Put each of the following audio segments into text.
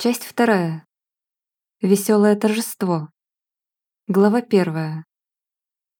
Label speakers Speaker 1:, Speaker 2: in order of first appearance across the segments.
Speaker 1: Часть вторая. Веселое торжество. Глава первая.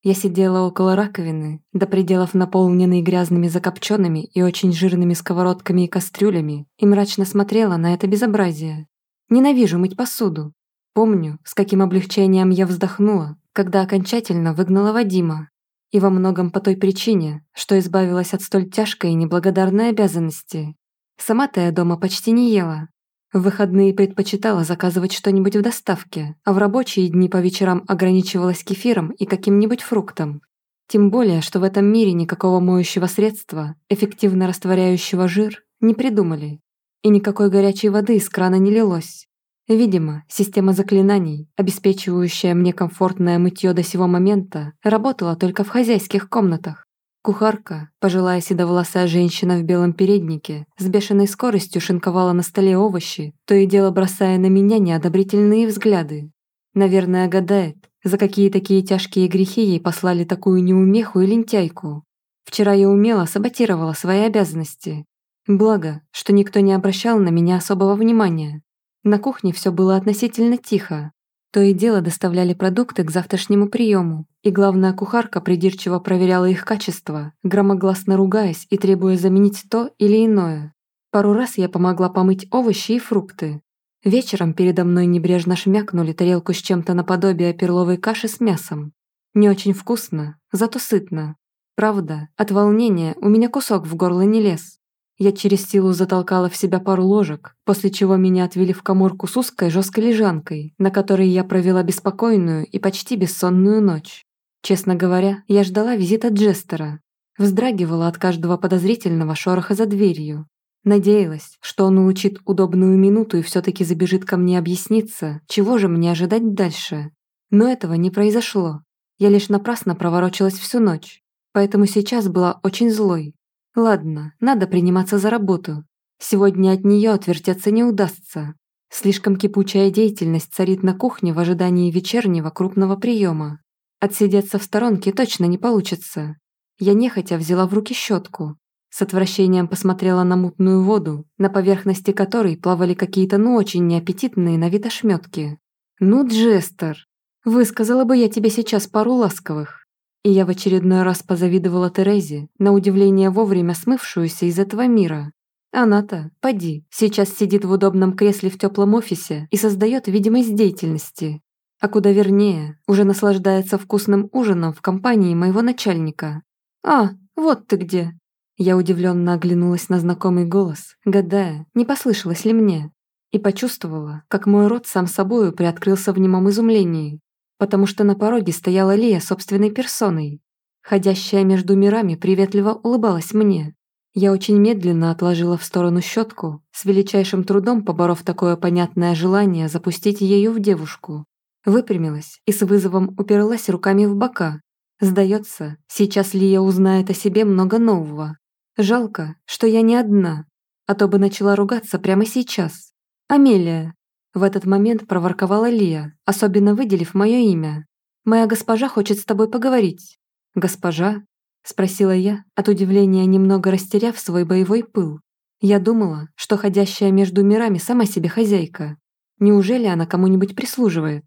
Speaker 1: Я сидела около раковины, до пределов наполненной грязными закопченными и очень жирными сковородками и кастрюлями, и мрачно смотрела на это безобразие. Ненавижу мыть посуду. Помню, с каким облегчением я вздохнула, когда окончательно выгнала Вадима. И во многом по той причине, что избавилась от столь тяжкой и неблагодарной обязанности. Сама-то я дома почти не ела, в выходные предпочитала заказывать что-нибудь в доставке, а в рабочие дни по вечерам ограничивалась кефиром и каким-нибудь фруктом. Тем более, что в этом мире никакого моющего средства, эффективно растворяющего жир, не придумали. И никакой горячей воды из крана не лилось. Видимо, система заклинаний, обеспечивающая мне комфортное мытье до сего момента, работала только в хозяйских комнатах. Кухарка, пожилая седовласая женщина в белом переднике, с бешеной скоростью шинковала на столе овощи, то и дело бросая на меня неодобрительные взгляды. Наверное, гадает, за какие такие тяжкие грехи ей послали такую неумеху и лентяйку. Вчера я умело саботировала свои обязанности. Благо, что никто не обращал на меня особого внимания. На кухне все было относительно тихо, то и дело доставляли продукты к завтрашнему приему, и главная кухарка придирчиво проверяла их качество, громогласно ругаясь и требуя заменить то или иное. Пару раз я помогла помыть овощи и фрукты. Вечером передо мной небрежно шмякнули тарелку с чем-то наподобие перловой каши с мясом. Не очень вкусно, зато сытно. Правда, от волнения у меня кусок в горло не лез. Я через силу затолкала в себя пару ложек, после чего меня отвели в коморку с узкой жесткой лежанкой, на которой я провела беспокойную и почти бессонную ночь. Честно говоря, я ждала визита Джестера. Вздрагивала от каждого подозрительного шороха за дверью. Надеялась, что он улучит удобную минуту и все-таки забежит ко мне объясниться, чего же мне ожидать дальше. Но этого не произошло. Я лишь напрасно проворочилась всю ночь. Поэтому сейчас была очень злой, Ладно, надо приниматься за работу. Сегодня от нее отвертеться не удастся. Слишком кипучая деятельность царит на кухне в ожидании вечернего крупного приема. Отсидеться в сторонке точно не получится. Я нехотя взяла в руки щетку. С отвращением посмотрела на мутную воду, на поверхности которой плавали какие-то ну очень неаппетитные на вид ошметки. «Ну, Джестер, высказала бы я тебе сейчас пару ласковых. И я в очередной раз позавидовала Терезе, на удивление вовремя смывшуюся из этого мира. Она-то, поди, сейчас сидит в удобном кресле в теплом офисе и создает видимость деятельности. А куда вернее, уже наслаждается вкусным ужином в компании моего начальника. «А, вот ты где!» Я удивленно оглянулась на знакомый голос, гадая, не послышалось ли мне, и почувствовала, как мой рот сам собою приоткрылся в немом изумлении потому что на пороге стояла Лия собственной персоной. Ходящая между мирами приветливо улыбалась мне. Я очень медленно отложила в сторону щетку, с величайшим трудом поборов такое понятное желание запустить ею в девушку. Выпрямилась и с вызовом уперлась руками в бока. Сдается, сейчас Лия узнает о себе много нового. Жалко, что я не одна, а то бы начала ругаться прямо сейчас. «Амелия, в этот момент проворковала Лия, особенно выделив мое имя. «Моя госпожа хочет с тобой поговорить». «Госпожа?» – спросила я, от удивления немного растеряв свой боевой пыл. Я думала, что ходящая между мирами сама себе хозяйка. Неужели она кому-нибудь прислуживает?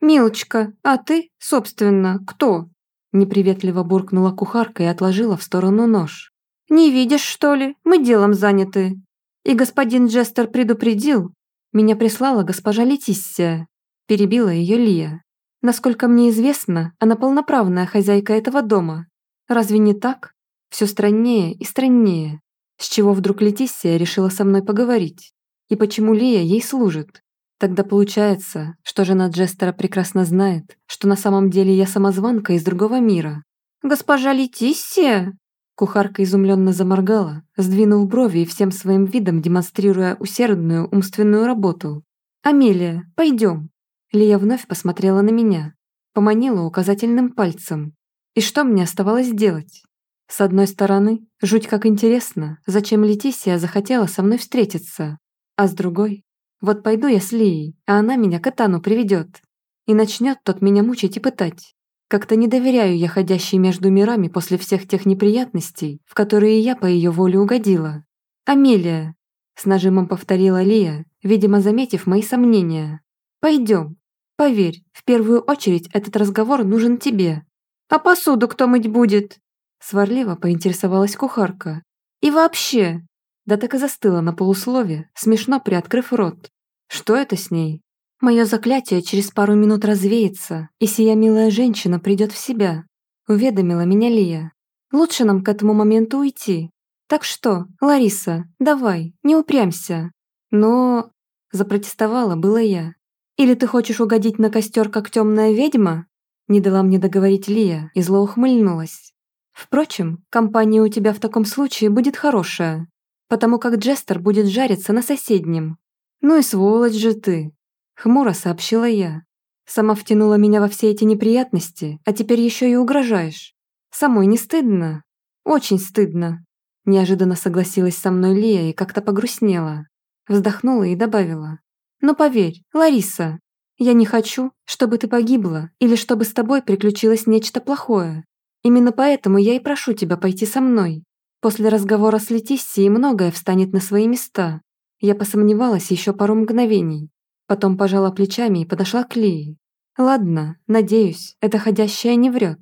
Speaker 1: «Милочка, а ты, собственно, кто?» Неприветливо буркнула кухарка и отложила в сторону нож. «Не видишь, что ли? Мы делом заняты. И господин Джестер предупредил, меня прислала госпожа Летиссия. Перебила ее Лия. Насколько мне известно, она полноправная хозяйка этого дома. Разве не так? Все страннее и страннее. С чего вдруг Летиссия решила со мной поговорить? И почему Лия ей служит? Тогда получается, что жена Джестера прекрасно знает, что на самом деле я самозванка из другого мира. «Госпожа Летиссия?» Кухарка изумленно заморгала, сдвинув брови и всем своим видом демонстрируя усердную умственную работу. «Амелия, пойдем!» Лия вновь посмотрела на меня, поманила указательным пальцем. И что мне оставалось делать? С одной стороны, жуть как интересно, зачем Летисия захотела со мной встретиться. А с другой, вот пойду я с Лией, а она меня к Этану приведет. И начнет тот меня мучить и пытать. Как-то не доверяю я ходящей между мирами после всех тех неприятностей, в которые я по ее воле угодила. Амелия. С нажимом повторила Лия, видимо, заметив мои сомнения. Пойдем. Поверь, в первую очередь этот разговор нужен тебе. А посуду кто мыть будет? Сварливо поинтересовалась кухарка. И вообще, да так и застыла на полуслове, смешно приоткрыв рот. Что это с ней? Мое заклятие через пару минут развеется, и сия милая женщина придет в себя. Уведомила меня Лия. Лучше нам к этому моменту уйти. Так что, Лариса, давай, не упрямься. Но... Запротестовала было я. Или ты хочешь угодить на костер, как темная ведьма? Не дала мне договорить Лия и зло ухмыльнулась. Впрочем, компания у тебя в таком случае будет хорошая, потому как Джестер будет жариться на соседнем. Ну и сволочь же ты, хмуро сообщила я. Сама втянула меня во все эти неприятности, а теперь еще и угрожаешь. Самой не стыдно? Очень стыдно. Неожиданно согласилась со мной Лия и как-то погрустнела. Вздохнула и добавила. Но поверь, Лариса, я не хочу, чтобы ты погибла или чтобы с тобой приключилось нечто плохое. Именно поэтому я и прошу тебя пойти со мной. После разговора с Летиссией многое встанет на свои места. Я посомневалась еще пару мгновений. Потом пожала плечами и подошла к Лии. Ладно, надеюсь, эта ходящая не врет.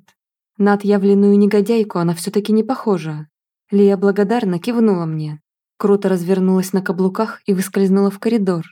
Speaker 1: На отъявленную негодяйку она все-таки не похожа. Лия благодарно кивнула мне. Круто развернулась на каблуках и выскользнула в коридор.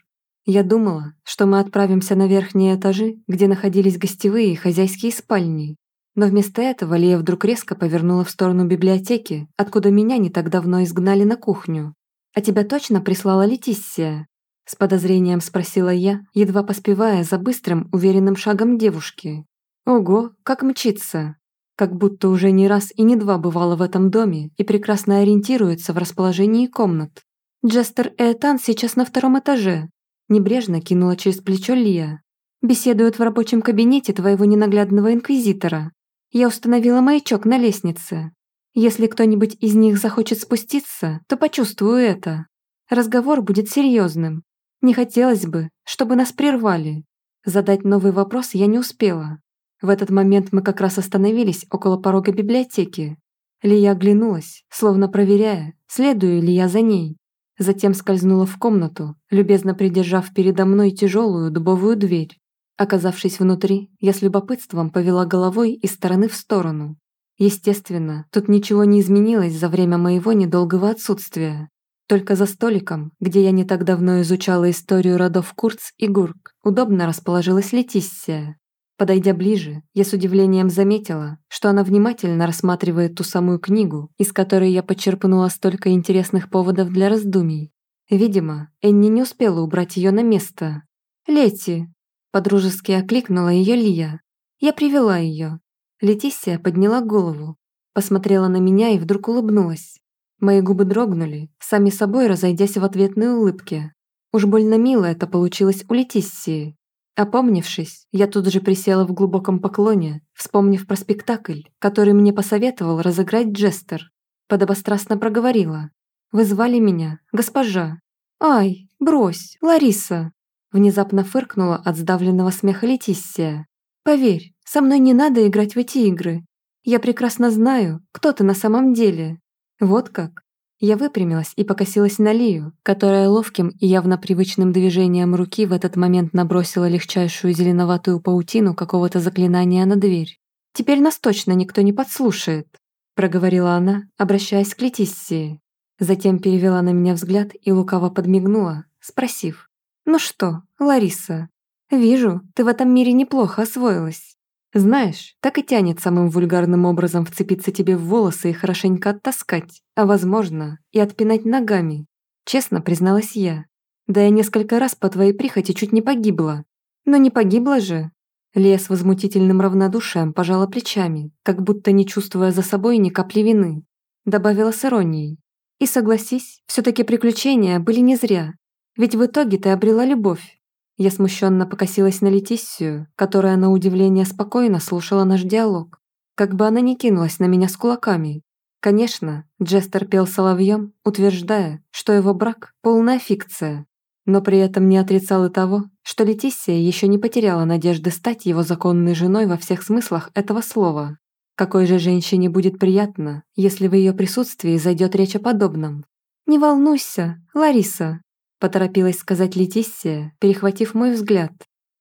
Speaker 1: Я думала, что мы отправимся на верхние этажи, где находились гостевые и хозяйские спальни. Но вместо этого Лия вдруг резко повернула в сторону библиотеки, откуда меня не так давно изгнали на кухню. «А тебя точно прислала Летиссия?» С подозрением спросила я, едва поспевая за быстрым, уверенным шагом девушки. «Ого, как мчится!» Как будто уже не раз и не два бывала в этом доме и прекрасно ориентируется в расположении комнат. Джестер Этан сейчас на втором этаже. Небрежно кинула через плечо Лия. Беседуют в рабочем кабинете твоего ненаглядного инквизитора. Я установила маячок на лестнице. Если кто-нибудь из них захочет спуститься, то почувствую это. Разговор будет серьезным. Не хотелось бы, чтобы нас прервали. Задать новый вопрос я не успела. В этот момент мы как раз остановились около порога библиотеки. Лия оглянулась, словно проверяя, следую ли я за ней. Затем скользнула в комнату, любезно придержав передо мной тяжелую дубовую дверь. Оказавшись внутри, я с любопытством повела головой из стороны в сторону. Естественно, тут ничего не изменилось за время моего недолгого отсутствия. Только за столиком, где я не так давно изучала историю родов Курц и Гурк, удобно расположилась Летиссия. Подойдя ближе, я с удивлением заметила, что она внимательно рассматривает ту самую книгу, из которой я подчерпнула столько интересных поводов для раздумий. Видимо, Энни не успела убрать ее на место. «Лети!» Подружески окликнула ее Лия. Я привела ее. Летисия подняла голову, посмотрела на меня и вдруг улыбнулась. Мои губы дрогнули, сами собой разойдясь в ответной улыбке. Уж больно мило это получилось у Летиссии. Опомнившись, я тут же присела в глубоком поклоне, вспомнив про спектакль, который мне посоветовал разыграть Джестер. Подобострастно проговорила. «Вы звали меня, госпожа?» «Ай, брось, Лариса!» Внезапно фыркнула от сдавленного смеха Летиссия. «Поверь, со мной не надо играть в эти игры. Я прекрасно знаю, кто ты на самом деле. Вот как». Я выпрямилась и покосилась на Лию, которая ловким и явно привычным движением руки в этот момент набросила легчайшую зеленоватую паутину какого-то заклинания на дверь. «Теперь нас точно никто не подслушает», проговорила она, обращаясь к Летиссии. Затем перевела на меня взгляд и лукаво подмигнула, спросив, «Ну что, Лариса, вижу, ты в этом мире неплохо освоилась. Знаешь, так и тянет самым вульгарным образом вцепиться тебе в волосы и хорошенько оттаскать, а возможно, и отпинать ногами. Честно призналась я. Да я несколько раз по твоей прихоти чуть не погибла. Но не погибла же. Лия с возмутительным равнодушием пожала плечами, как будто не чувствуя за собой ни капли вины. Добавила с иронией. И согласись, все таки приключения были не зря. Ведь в итоге ты обрела любовь. Я смущенно покосилась на Летиссию, которая на удивление спокойно слушала наш диалог. Как бы она ни кинулась на меня с кулаками. Конечно, Джестер пел соловьем, утверждая, что его брак – полная фикция, но при этом не отрицал и того, что Летиссия еще не потеряла надежды стать его законной женой во всех смыслах этого слова. Какой же женщине будет приятно, если в ее присутствии зайдет речь о подобном? «Не волнуйся, Лариса», – поторопилась сказать Летиссия, перехватив мой взгляд.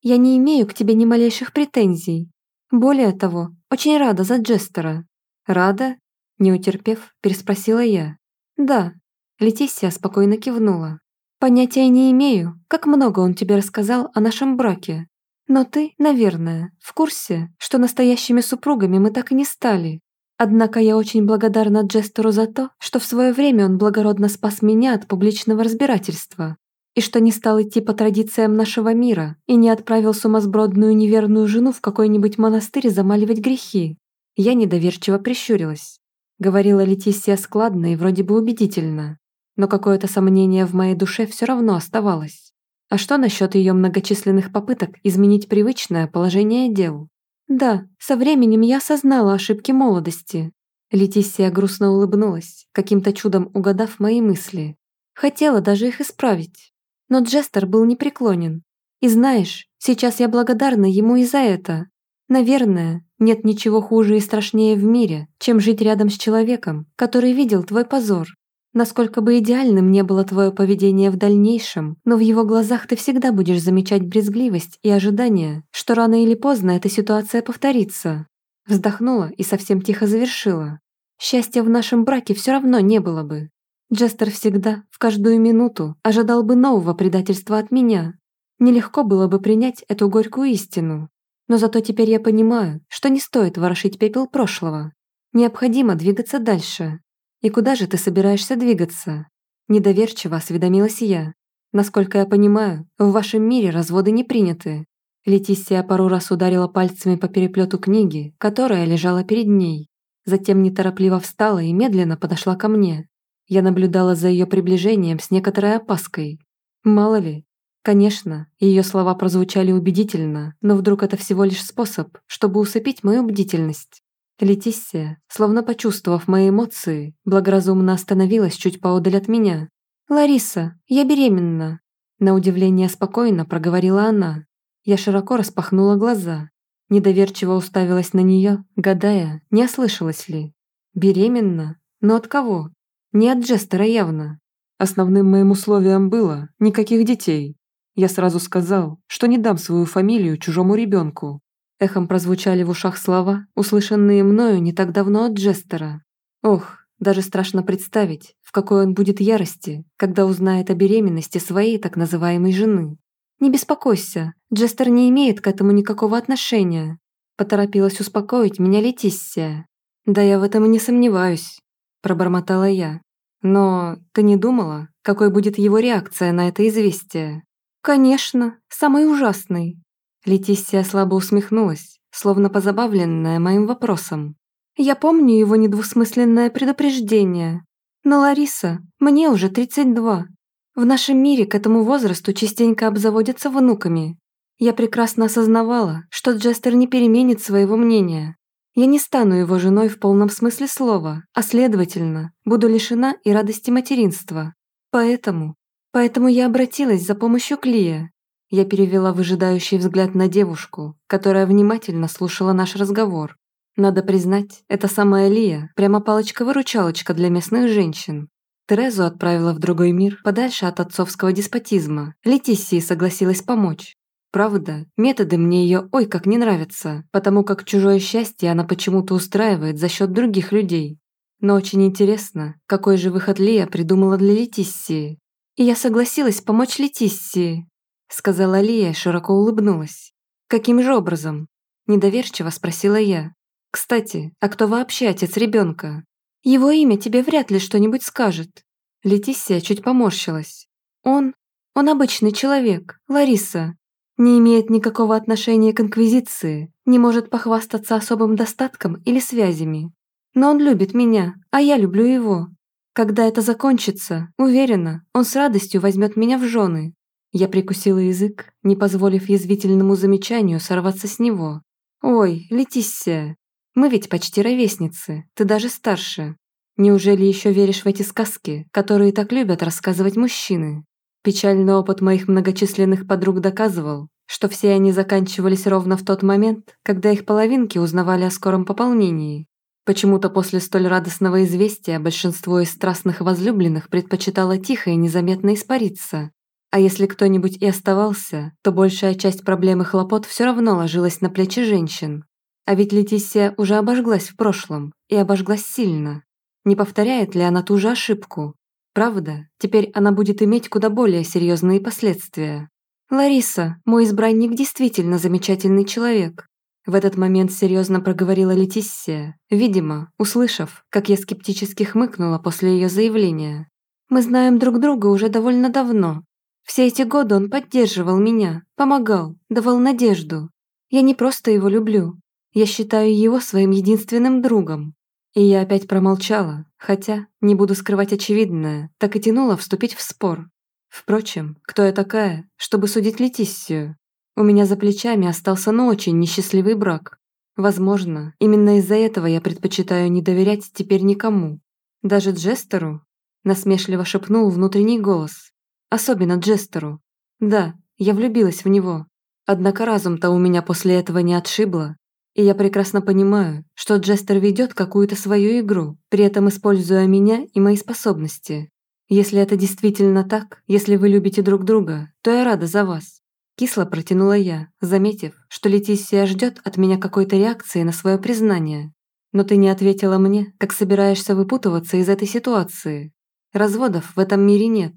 Speaker 1: «Я не имею к тебе ни малейших претензий. Более того, очень рада за Джестера». «Рада?» – не утерпев, переспросила я. «Да». Летиссия спокойно кивнула. «Понятия не имею, как много он тебе рассказал о нашем браке. Но ты, наверное, в курсе, что настоящими супругами мы так и не стали. Однако я очень благодарна Джестеру за то, что в свое время он благородно спас меня от публичного разбирательства, и что не стал идти по традициям нашего мира и не отправил сумасбродную неверную жену в какой-нибудь монастырь замаливать грехи. Я недоверчиво прищурилась. Говорила Летисия складно и вроде бы убедительно, но какое-то сомнение в моей душе все равно оставалось. А что насчет ее многочисленных попыток изменить привычное положение дел? Да, со временем я осознала ошибки молодости. Летисия грустно улыбнулась, каким-то чудом угадав мои мысли. Хотела даже их исправить. Но Джестер был непреклонен. И знаешь, сейчас я благодарна ему и за это. Наверное, нет ничего хуже и страшнее в мире, чем жить рядом с человеком, который видел твой позор, Насколько бы идеальным не было твое поведение в дальнейшем, но в его глазах ты всегда будешь замечать брезгливость и ожидание, что рано или поздно эта ситуация повторится. Вздохнула и совсем тихо завершила. Счастья в нашем браке все равно не было бы. Джестер всегда, в каждую минуту, ожидал бы нового предательства от меня. Нелегко было бы принять эту горькую истину. Но зато теперь я понимаю, что не стоит ворошить пепел прошлого. Необходимо двигаться дальше, «И куда же ты собираешься двигаться?» Недоверчиво осведомилась я. «Насколько я понимаю, в вашем мире разводы не приняты». Летисия пару раз ударила пальцами по переплету книги, которая лежала перед ней. Затем неторопливо встала и медленно подошла ко мне. Я наблюдала за ее приближением с некоторой опаской. Мало ли. Конечно, ее слова прозвучали убедительно, но вдруг это всего лишь способ, чтобы усыпить мою бдительность. Летиссия, словно почувствовав мои эмоции, благоразумно остановилась чуть поодаль от меня. «Лариса, я беременна!» На удивление спокойно проговорила она. Я широко распахнула глаза. Недоверчиво уставилась на нее, гадая, не ослышалась ли. «Беременна? Но от кого?» «Не от Джестера явно». Основным моим условием было никаких детей. Я сразу сказал, что не дам свою фамилию чужому ребенку, Эхом прозвучали в ушах слова, услышанные мною не так давно от Джестера. Ох, даже страшно представить, в какой он будет ярости, когда узнает о беременности своей так называемой жены. «Не беспокойся, Джестер не имеет к этому никакого отношения», поторопилась успокоить меня Летиссия. «Да я в этом и не сомневаюсь», пробормотала я. «Но ты не думала, какой будет его реакция на это известие?» «Конечно, самый ужасный», Летисия слабо усмехнулась, словно позабавленная моим вопросом. «Я помню его недвусмысленное предупреждение. Но, Лариса, мне уже 32. В нашем мире к этому возрасту частенько обзаводятся внуками. Я прекрасно осознавала, что Джестер не переменит своего мнения. Я не стану его женой в полном смысле слова, а следовательно, буду лишена и радости материнства. Поэтому, поэтому я обратилась за помощью к Лия, я перевела выжидающий взгляд на девушку, которая внимательно слушала наш разговор. Надо признать, эта самая Лия прямо палочка-выручалочка для местных женщин. Терезу отправила в другой мир, подальше от отцовского деспотизма. Летиссии согласилась помочь. Правда, методы мне ее ой как не нравятся, потому как чужое счастье она почему-то устраивает за счет других людей. Но очень интересно, какой же выход Лия придумала для Летиссии. И я согласилась помочь Летиссии, сказала Лия широко улыбнулась. «Каким же образом?» – недоверчиво спросила я. «Кстати, а кто вообще отец ребенка? Его имя тебе вряд ли что-нибудь скажет». Летисия чуть поморщилась. «Он? Он обычный человек, Лариса. Не имеет никакого отношения к Инквизиции, не может похвастаться особым достатком или связями. Но он любит меня, а я люблю его. Когда это закончится, уверена, он с радостью возьмет меня в жены. Я прикусила язык, не позволив язвительному замечанию сорваться с него. «Ой, Летиссия, мы ведь почти ровесницы, ты даже старше. Неужели еще веришь в эти сказки, которые так любят рассказывать мужчины?» Печальный опыт моих многочисленных подруг доказывал, что все они заканчивались ровно в тот момент, когда их половинки узнавали о скором пополнении. Почему-то после столь радостного известия большинство из страстных возлюбленных предпочитало тихо и незаметно испариться. А если кто-нибудь и оставался, то большая часть проблем и хлопот все равно ложилась на плечи женщин. А ведь Летисия уже обожглась в прошлом, и обожглась сильно. Не повторяет ли она ту же ошибку? Правда, теперь она будет иметь куда более серьезные последствия. «Лариса, мой избранник действительно замечательный человек», в этот момент серьезно проговорила Летиссия, видимо, услышав, как я скептически хмыкнула после ее заявления. «Мы знаем друг друга уже довольно давно. Все эти годы он поддерживал меня, помогал, давал надежду. Я не просто его люблю. Я считаю его своим единственным другом». И я опять промолчала, хотя, не буду скрывать очевидное, так и тянула вступить в спор. Впрочем, кто я такая, чтобы судить Летиссию? У меня за плечами остался ну очень несчастливый брак. Возможно, именно из-за этого я предпочитаю не доверять теперь никому. Даже Джестеру? Насмешливо шепнул внутренний голос. Особенно Джестеру. Да, я влюбилась в него. Однако разум-то у меня после этого не отшибло. И я прекрасно понимаю, что Джестер ведет какую-то свою игру, при этом используя меня и мои способности. Если это действительно так, если вы любите друг друга, то я рада за вас. Кисло протянула я, заметив, что Летисия ждет от меня какой-то реакции на свое признание. Но ты не ответила мне, как собираешься выпутываться из этой ситуации. Разводов в этом мире нет.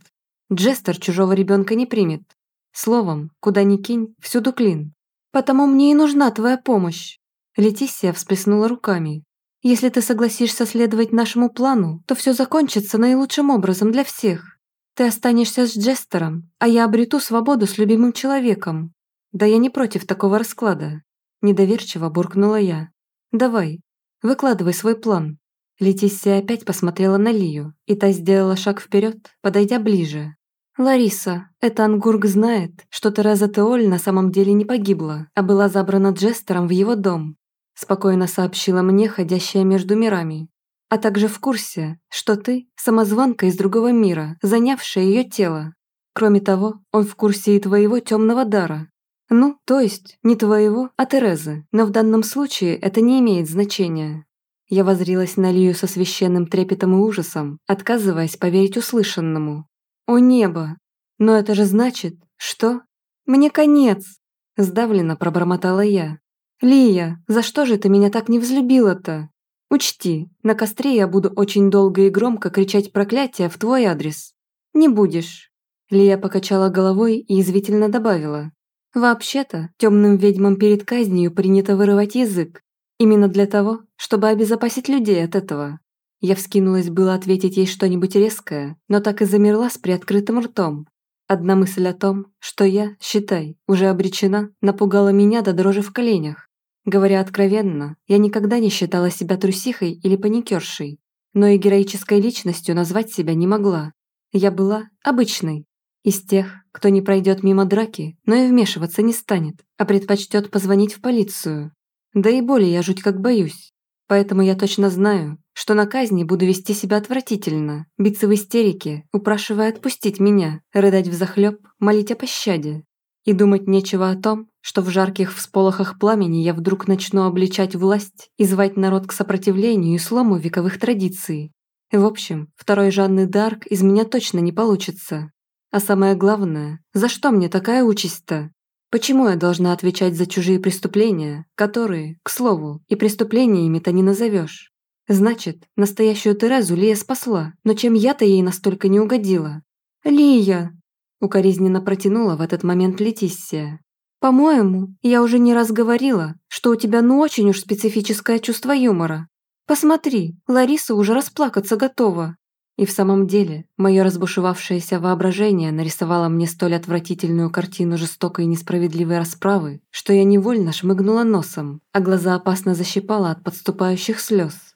Speaker 1: Джестер чужого ребенка не примет. Словом, куда ни кинь, всюду клин. Потому мне и нужна твоя помощь. Летисия всплеснула руками. Если ты согласишься следовать нашему плану, то все закончится наилучшим образом для всех. Ты останешься с Джестером, а я обрету свободу с любимым человеком. Да я не против такого расклада. Недоверчиво буркнула я. Давай, выкладывай свой план. Летисия опять посмотрела на Лию, и та сделала шаг вперед, подойдя ближе. «Лариса, это Ангург знает, что Тереза Теоль на самом деле не погибла, а была забрана Джестером в его дом», спокойно сообщила мне ходящая между мирами а также в курсе, что ты – самозванка из другого мира, занявшая ее тело. Кроме того, он в курсе и твоего темного дара. Ну, то есть, не твоего, а Терезы, но в данном случае это не имеет значения. Я возрилась на Лию со священным трепетом и ужасом, отказываясь поверить услышанному. «О небо! Но это же значит, что...» «Мне конец!» – сдавленно пробормотала я. «Лия, за что же ты меня так не взлюбила-то?» Учти, на костре я буду очень долго и громко кричать проклятия в твой адрес. Не будешь. Лия покачала головой и извительно добавила. Вообще-то, темным ведьмам перед казнью принято вырывать язык. Именно для того, чтобы обезопасить людей от этого. Я вскинулась было ответить ей что-нибудь резкое, но так и замерла с приоткрытым ртом. Одна мысль о том, что я, считай, уже обречена, напугала меня до дрожи в коленях. Говоря откровенно, я никогда не считала себя трусихой или паникершей, но и героической личностью назвать себя не могла. Я была обычной, из тех, кто не пройдет мимо драки, но и вмешиваться не станет, а предпочтет позвонить в полицию. Да и более я жуть как боюсь. Поэтому я точно знаю, что на казни буду вести себя отвратительно, биться в истерике, упрашивая отпустить меня, рыдать взахлёб, молить о пощаде. И думать нечего о том, что в жарких всполохах пламени я вдруг начну обличать власть и звать народ к сопротивлению и слому вековых традиций. В общем, второй Жанны Дарк из меня точно не получится. А самое главное, за что мне такая участь-то? Почему я должна отвечать за чужие преступления, которые, к слову, и преступлениями-то не назовешь? Значит, настоящую Терезу Лия спасла, но чем я-то ей настолько не угодила? «Лия!» – укоризненно протянула в этот момент Летиссия. «По-моему, я уже не раз говорила, что у тебя ну очень уж специфическое чувство юмора. Посмотри, Лариса уже расплакаться готова». И в самом деле, мое разбушевавшееся воображение нарисовало мне столь отвратительную картину жестокой и несправедливой расправы, что я невольно шмыгнула носом, а глаза опасно защипала от подступающих слез.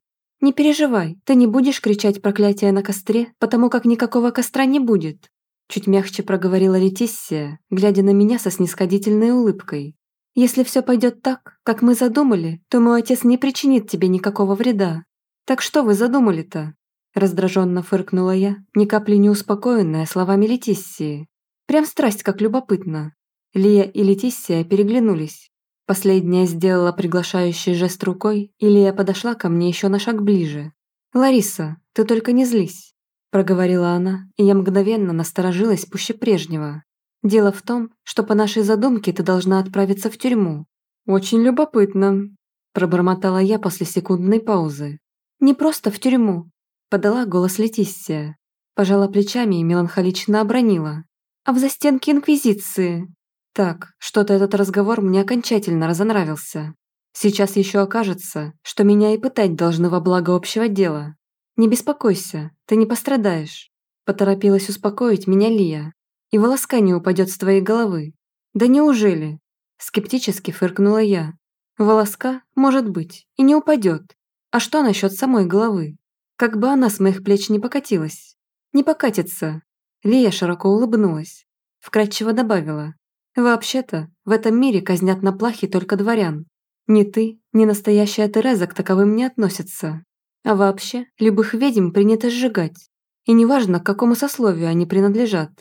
Speaker 1: «Не переживай, ты не будешь кричать проклятие на костре, потому как никакого костра не будет. Чуть мягче проговорила Летиссия, глядя на меня со снисходительной улыбкой. «Если все пойдет так, как мы задумали, то мой отец не причинит тебе никакого вреда. Так что вы задумали-то?» Раздраженно фыркнула я, ни капли не успокоенная словами Летиссии. Прям страсть как любопытно. Лия и Летиссия переглянулись. Последняя сделала приглашающий жест рукой, и Лия подошла ко мне еще на шаг ближе. «Лариса, ты только не злись», – проговорила она, и я мгновенно насторожилась пуще прежнего. «Дело в том, что по нашей задумке ты должна отправиться в тюрьму». «Очень любопытно», – пробормотала я после секундной паузы. «Не просто в тюрьму», – подала голос Летиссия. Пожала плечами и меланхолично обронила. «А в застенке Инквизиции». Так, что-то этот разговор мне окончательно разонравился. Сейчас еще окажется, что меня и пытать должны во благо общего дела. Не беспокойся, ты не пострадаешь. Поторопилась успокоить меня Лия. И волоска не упадет с твоей головы. Да неужели? Скептически фыркнула я. Волоска, может быть, и не упадет. А что насчет самой головы? Как бы она с моих плеч не покатилась. Не покатится. Лия широко улыбнулась. Вкратчиво добавила. Вообще-то, в этом мире казнят на плахе только дворян. Ни ты, ни настоящая Тереза к таковым не относятся. А вообще, любых ведьм принято сжигать. И неважно, к какому сословию они принадлежат.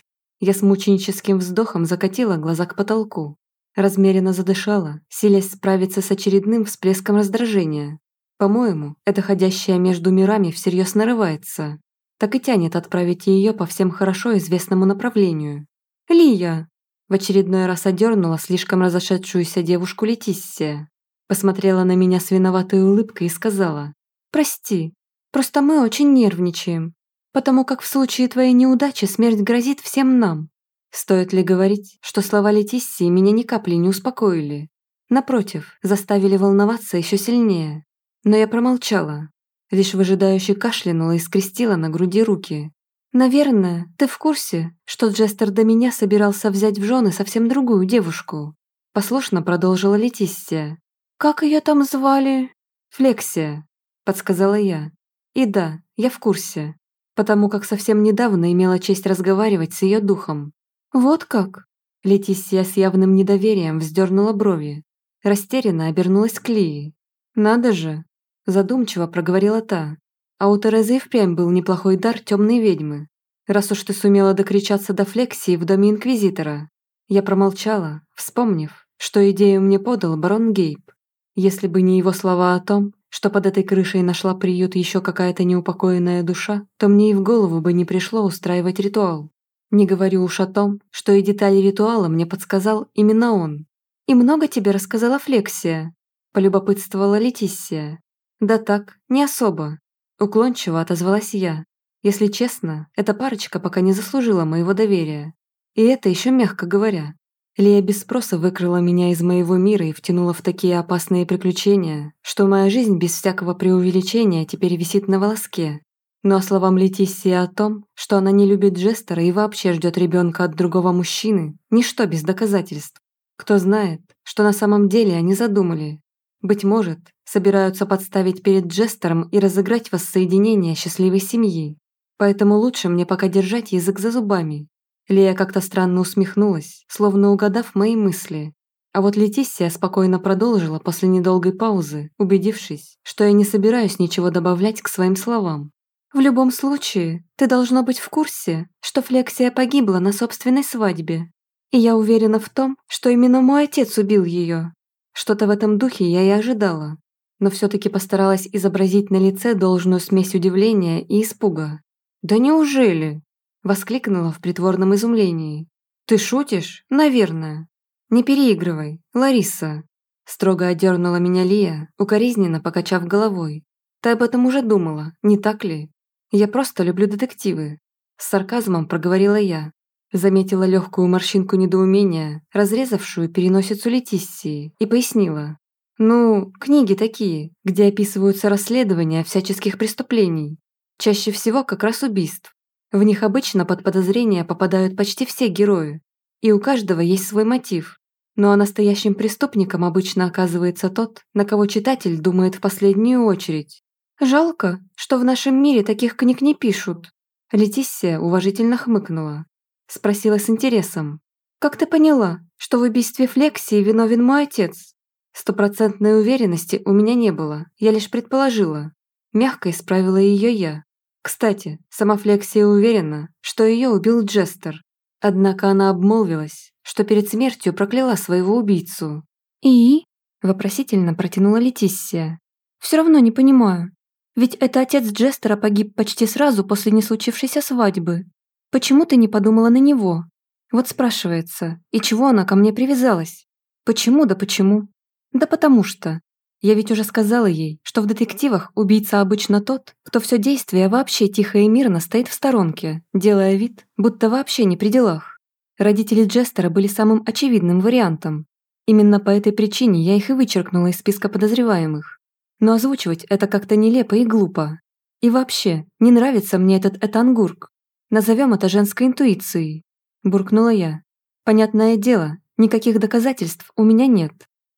Speaker 1: Я с мученическим вздохом закатила глаза к потолку. Размеренно задышала, силясь справиться с очередным всплеском раздражения. По-моему, эта ходящая между мирами всерьез нарывается. Так и тянет отправить ее по всем хорошо известному направлению. «Лия!» В очередной раз одернула слишком разошедшуюся девушку Летиссия посмотрела на меня с виноватой улыбкой и сказала, «Прости, просто мы очень нервничаем, потому как в случае твоей неудачи смерть грозит всем нам». Стоит ли говорить, что слова Летиссии меня ни капли не успокоили? Напротив, заставили волноваться еще сильнее. Но я промолчала, лишь выжидающе кашлянула и скрестила на груди руки. «Наверное, ты в курсе, что Джестер до меня собирался взять в жены совсем другую девушку?» Послушно продолжила Летиссия, «Как ее там звали?» «Флексия», – подсказала я. «И да, я в курсе, потому как совсем недавно имела честь разговаривать с ее духом». «Вот как?» Летисия с явным недоверием вздернула брови. Растерянно обернулась к Лии. «Надо же!» Задумчиво проговорила та. А у Терезы впрямь был неплохой дар темной ведьмы. Раз уж ты сумела докричаться до флексии в доме Инквизитора. Я промолчала, вспомнив, что идею мне подал барон Гейб. Если бы не его слова о том, что под этой крышей нашла приют еще какая-то неупокоенная душа, то мне и в голову бы не пришло устраивать ритуал. Не говорю уж о том, что и детали ритуала мне подсказал именно он. «И много тебе рассказала Флексия?» – полюбопытствовала Летиссия. «Да так, не особо», – уклончиво отозвалась я. Если честно, эта парочка пока не заслужила моего доверия. И это еще мягко говоря. Лия без спроса выкрала меня из моего мира и втянула в такие опасные приключения, что моя жизнь без всякого преувеличения теперь висит на волоске. Но словам Летиссии о том, что она не любит Джестера и вообще ждет ребенка от другого мужчины, ничто без доказательств. Кто знает, что на самом деле они задумали. Быть может, собираются подставить перед Джестером и разыграть воссоединение счастливой семьи. Поэтому лучше мне пока держать язык за зубами Лея как-то странно усмехнулась, словно угадав мои мысли. А вот Летиссия спокойно продолжила после недолгой паузы, убедившись, что я не собираюсь ничего добавлять к своим словам. «В любом случае, ты должно быть в курсе, что Флексия погибла на собственной свадьбе. И я уверена в том, что именно мой отец убил ее. Что-то в этом духе я и ожидала, но все-таки постаралась изобразить на лице должную смесь удивления и испуга. «Да неужели?» Воскликнула в притворном изумлении. «Ты шутишь? Наверное. Не переигрывай, Лариса!» Строго одернула меня Лия, укоризненно покачав головой. «Ты об этом уже думала, не так ли? Я просто люблю детективы». С сарказмом проговорила я. Заметила легкую морщинку недоумения, разрезавшую переносицу Летиссии, и пояснила. «Ну, книги такие, где описываются расследования всяческих преступлений. Чаще всего как раз убийств. В них обычно под подозрение попадают почти все герои, и у каждого есть свой мотив. Ну а настоящим преступником обычно оказывается тот, на кого читатель думает в последнюю очередь. «Жалко, что в нашем мире таких книг не пишут». Летиссия уважительно хмыкнула. Спросила с интересом. «Как ты поняла, что в убийстве Флексии виновен мой отец?» Стопроцентной уверенности у меня не было, я лишь предположила. Мягко исправила ее я. Кстати, сама Флексия уверена, что ее убил Джестер. Однако она обмолвилась, что перед смертью прокляла своего убийцу. «И?» Вопросительно протянула Летиссия. Все равно не понимаю. Ведь это отец Джестера погиб почти сразу после не случившейся свадьбы. Почему ты не подумала на него? Вот спрашивается, и чего она ко мне привязалась? Почему да почему? Да потому что. Я ведь уже сказала ей, что в детективах убийца обычно тот, кто все действие вообще тихо и мирно стоит в сторонке, делая вид, будто вообще не при делах. Родители Джестера были самым очевидным вариантом. Именно по этой причине я их и вычеркнула из списка подозреваемых. Но озвучивать это как-то нелепо и глупо. И вообще, не нравится мне этот этангург. Назовем это женской интуицией. Буркнула я. Понятное дело, никаких доказательств у меня нет.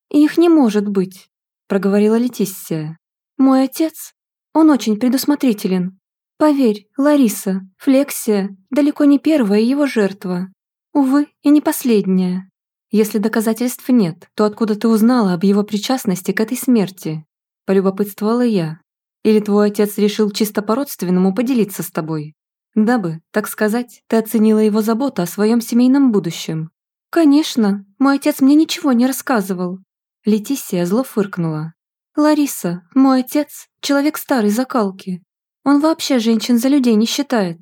Speaker 1: Их не может быть проговорила Летиссия. «Мой отец, он очень предусмотрителен. Поверь, Лариса, Флексия далеко не первая его жертва. Увы, и не последняя. Если доказательств нет, то откуда ты узнала об его причастности к этой смерти?» Полюбопытствовала я. «Или твой отец решил чисто по-родственному поделиться с тобой? Дабы, так сказать, ты оценила его заботу о своем семейном будущем». «Конечно, мой отец мне ничего не рассказывал. Летисия зло фыркнула. «Лариса, мой отец – человек старой закалки. Он вообще женщин за людей не считает.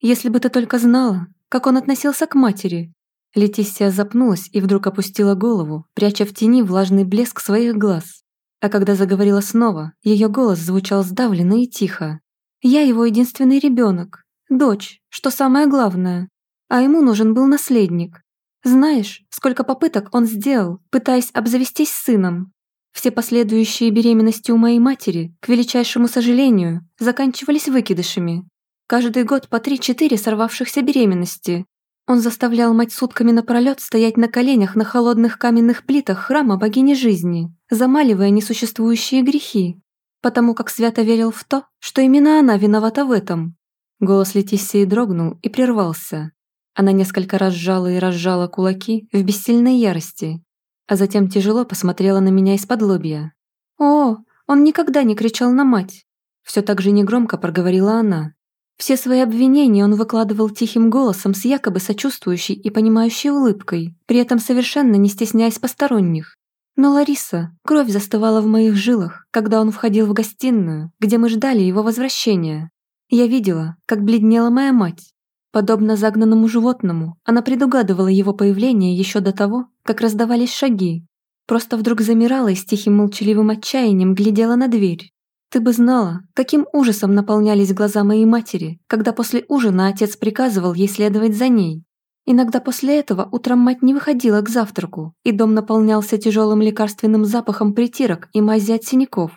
Speaker 1: Если бы ты только знала, как он относился к матери». Летисия запнулась и вдруг опустила голову, пряча в тени влажный блеск своих глаз. А когда заговорила снова, ее голос звучал сдавленно и тихо. «Я его единственный ребенок, дочь, что самое главное. А ему нужен был наследник. Знаешь, сколько попыток он сделал, пытаясь обзавестись сыном. Все последующие беременности у моей матери, к величайшему сожалению, заканчивались выкидышами. Каждый год по три-четыре сорвавшихся беременности. Он заставлял мать сутками напролёт стоять на коленях на холодных каменных плитах храма богини жизни, замаливая несуществующие грехи, потому как свято верил в то, что именно она виновата в этом. Голос Летисии дрогнул и прервался. Она несколько раз сжала и разжала кулаки в бессильной ярости, а затем тяжело посмотрела на меня из-под лобья. «О, он никогда не кричал на мать!» Все так же негромко проговорила она. Все свои обвинения он выкладывал тихим голосом с якобы сочувствующей и понимающей улыбкой, при этом совершенно не стесняясь посторонних. Но Лариса, кровь застывала в моих жилах, когда он входил в гостиную, где мы ждали его возвращения. Я видела, как бледнела моя мать, Подобно загнанному животному, она предугадывала его появление еще до того, как раздавались шаги. Просто вдруг замирала и с тихим молчаливым отчаянием глядела на дверь. Ты бы знала, каким ужасом наполнялись глаза моей матери, когда после ужина отец приказывал ей следовать за ней. Иногда после этого утром мать не выходила к завтраку, и дом наполнялся тяжелым лекарственным запахом притирок и мази от синяков.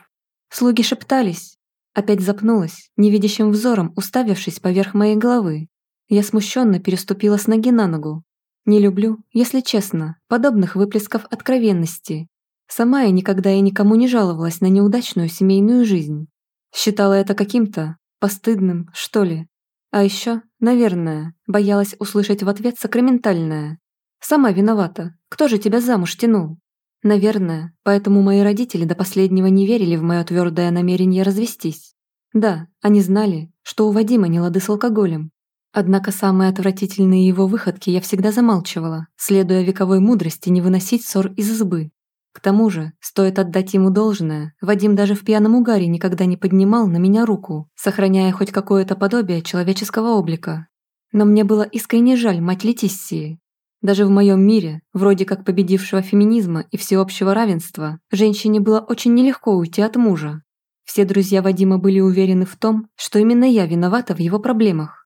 Speaker 1: Слуги шептались. Опять запнулась, невидящим взором уставившись поверх моей головы. Я смущенно переступила с ноги на ногу. Не люблю, если честно, подобных выплесков откровенности. Сама я никогда и никому не жаловалась на неудачную семейную жизнь. Считала это каким-то постыдным, что ли. А еще, наверное, боялась услышать в ответ сакраментальное. «Сама виновата. Кто же тебя замуж тянул?» Наверное, поэтому мои родители до последнего не верили в мое твердое намерение развестись. Да, они знали, что у Вадима не лады с алкоголем, Однако самые отвратительные его выходки я всегда замалчивала, следуя вековой мудрости не выносить ссор из избы. К тому же, стоит отдать ему должное, Вадим даже в пьяном угаре никогда не поднимал на меня руку, сохраняя хоть какое-то подобие человеческого облика. Но мне было искренне жаль мать Летиссии. Даже в моем мире, вроде как победившего феминизма и всеобщего равенства, женщине было очень нелегко уйти от мужа. Все друзья Вадима были уверены в том, что именно я виновата в его проблемах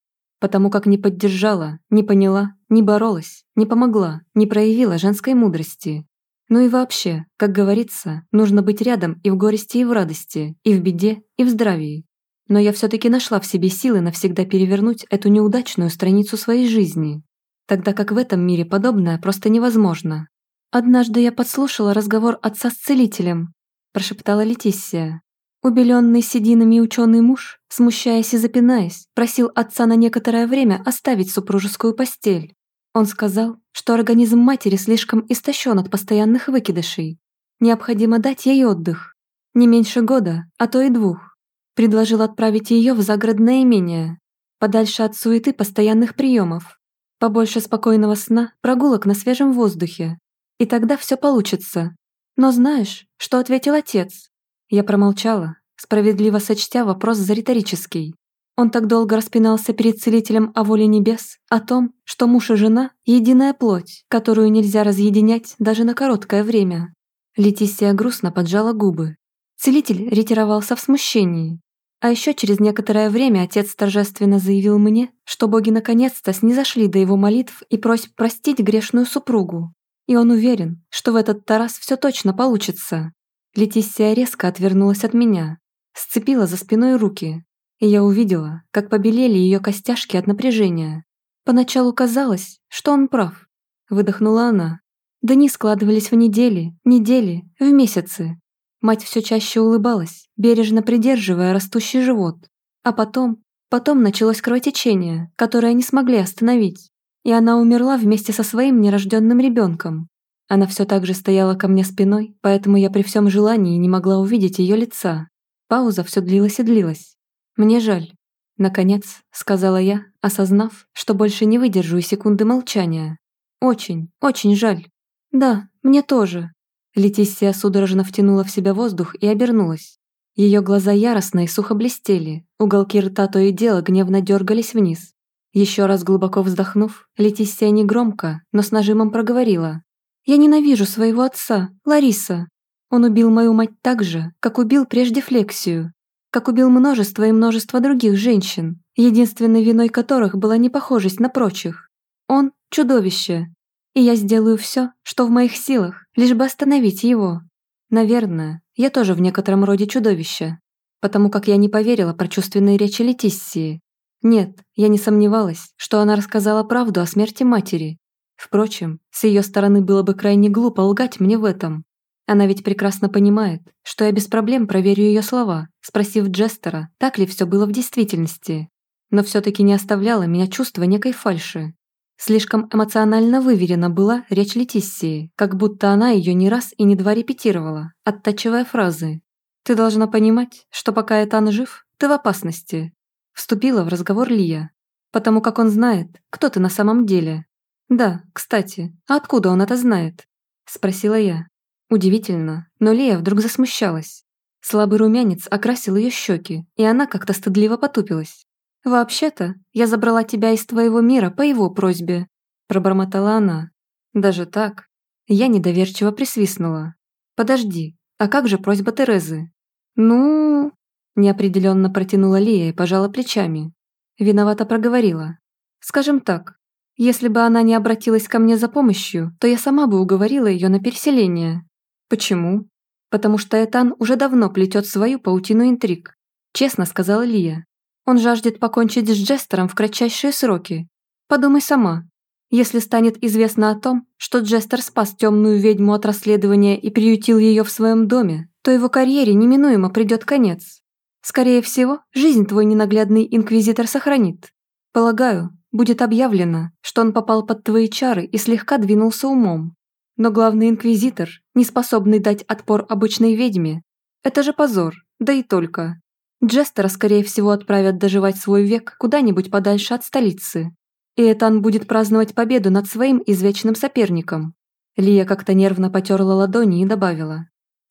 Speaker 1: потому как не поддержала, не поняла, не боролась, не помогла, не проявила женской мудрости. Ну и вообще, как говорится, нужно быть рядом и в горести, и в радости, и в беде, и в здравии. Но я все-таки нашла в себе силы навсегда перевернуть эту неудачную страницу своей жизни, тогда как в этом мире подобное просто невозможно. «Однажды я подслушала разговор отца с целителем», прошептала Летиссия. Убеленный сединами ученый муж, смущаясь и запинаясь, просил отца на некоторое время оставить супружескую постель. Он сказал, что организм матери слишком истощен от постоянных выкидышей. Необходимо дать ей отдых. Не меньше года, а то и двух. Предложил отправить ее в загородное имение, подальше от суеты постоянных приемов, побольше спокойного сна, прогулок на свежем воздухе. И тогда все получится. Но знаешь, что ответил отец? Я промолчала, справедливо сочтя вопрос за риторический. Он так долго распинался перед целителем о воле небес, о том, что муж и жена – единая плоть, которую нельзя разъединять даже на короткое время. Летисия грустно поджала губы. Целитель ретировался в смущении. А еще через некоторое время отец торжественно заявил мне, что боги наконец-то снизошли до его молитв и просьб простить грешную супругу. И он уверен, что в этот Тарас все точно получится. Летисия резко отвернулась от меня, сцепила за спиной руки, и я увидела, как побелели ее костяшки от напряжения. Поначалу казалось, что он прав. Выдохнула она. Дни складывались в недели, недели, в месяцы. Мать все чаще улыбалась, бережно придерживая растущий живот. А потом, потом началось кровотечение, которое не смогли остановить. И она умерла вместе со своим нерожденным ребенком. Она все так же стояла ко мне спиной, поэтому я при всем желании не могла увидеть ее лица. Пауза все длилась и длилась. «Мне жаль». Наконец, сказала я, осознав, что больше не выдержу и секунды молчания. «Очень, очень жаль». «Да, мне тоже». Летисия судорожно втянула в себя воздух и обернулась. Ее глаза яростно и сухо блестели, уголки рта то и дело гневно дергались вниз. Еще раз глубоко вздохнув, Летисия негромко, но с нажимом проговорила. «Я ненавижу своего отца, Лариса. Он убил мою мать так же, как убил прежде Флексию, как убил множество и множество других женщин, единственной виной которых была непохожесть на прочих. Он – чудовище, и я сделаю все, что в моих силах, лишь бы остановить его. Наверное, я тоже в некотором роде чудовище, потому как я не поверила про чувственные речи Летиссии. Нет, я не сомневалась, что она рассказала правду о смерти матери. Впрочем, с ее стороны было бы крайне глупо лгать мне в этом. Она ведь прекрасно понимает, что я без проблем проверю ее слова, спросив Джестера, так ли все было в действительности. Но все-таки не оставляло меня чувство некой фальши. Слишком эмоционально выверена была речь Летиссии, как будто она ее не раз и не два репетировала, оттачивая фразы. «Ты должна понимать, что пока Этан жив, ты в опасности», вступила в разговор Лия, потому как он знает, кто ты на самом деле. «Да, кстати, а откуда он это знает?» спросила я. Удивительно, но Лия вдруг засмущалась. Слабый румянец окрасил ее щеки, и она как-то стыдливо потупилась. «Вообще-то, я забрала тебя из твоего мира по его просьбе», пробормотала она. «Даже так?» Я недоверчиво присвистнула. «Подожди, а как же просьба Терезы?» «Ну...» неопределенно протянула Лия и пожала плечами. Виновато проговорила. «Скажем так, если бы она не обратилась ко мне за помощью, то я сама бы уговорила ее на переселение». «Почему?» «Потому что Этан уже давно плетет свою паутину интриг», честно сказала Лия. Он жаждет покончить с Джестером в кратчайшие сроки. Подумай сама. Если станет известно о том, что Джестер спас темную ведьму от расследования и приютил ее в своем доме, то его карьере неминуемо придет конец. Скорее всего, жизнь твой ненаглядный инквизитор сохранит. Полагаю, будет объявлено, что он попал под твои чары и слегка двинулся умом. Но главный инквизитор, не способный дать отпор обычной ведьме, это же позор, да и только. Джестера, скорее всего, отправят доживать свой век куда-нибудь подальше от столицы. И Этан будет праздновать победу над своим извечным соперником. Лия как-то нервно потерла ладони и добавила.